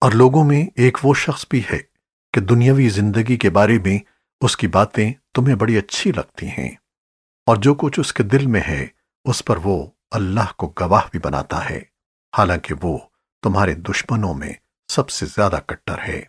اور لوگوں میں ایک وہ شخص بھی ہے کہ دنیاوی زندگی کے بارے میں اس کی باتیں تمہیں بڑی اچھی لگتی ہیں اور جو کچھ اس کے دل میں ہے، اس پر وہ اللہ کو گواہ بھی بناتا ہے۔ حالانکہ وہ تمہارے دشمنوں میں سب سے زیادہ کٹر ہے۔